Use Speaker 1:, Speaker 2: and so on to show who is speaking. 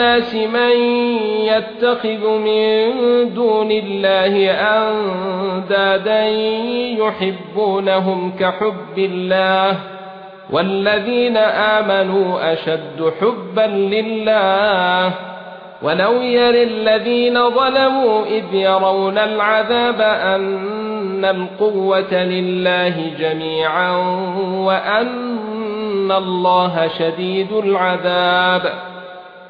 Speaker 1: الناس من يتخذ من دون الله أندادا يحبونهم كحب الله والذين آمنوا أشد حبا لله ولو يرى الذين ظلموا إذ يرون العذاب أن القوة لله جميعا وأن ان الله شديد العذاب